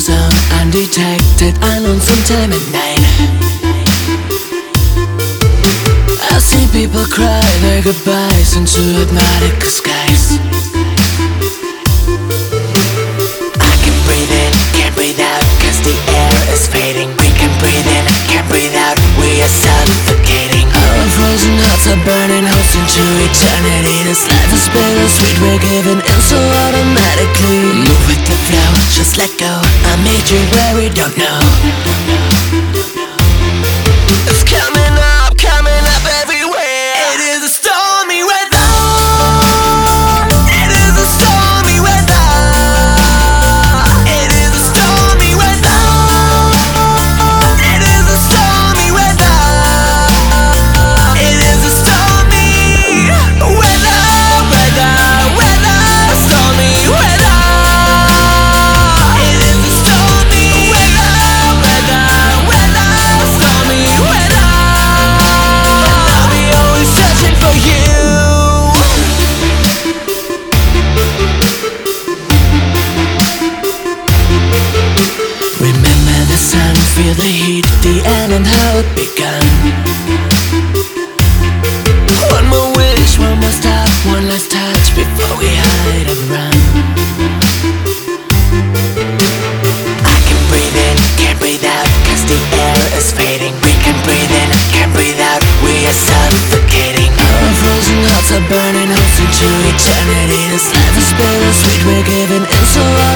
zone undetected, unlonesome time at night. I see people cry their goodbyes into hypnotic skies. I can breathe in, can't breathe out, cause the air is fading. We can breathe in, can't breathe out, we are suffocating. Frozen hearts are burning holes into eternity. This life is bittersweet, we're giving in so automatically. Move with the flow, just let go. I made you where we don't know. Feel the heat, the end and how it began. One more wish, one more stop, one last touch before we hide and run. I can breathe in, can't breathe out, cause the air is fading. We can breathe in, can't breathe out, we are suffocating. Our frozen hearts are burning holes into eternity. This life is bittersweet, we're giving in so automatically.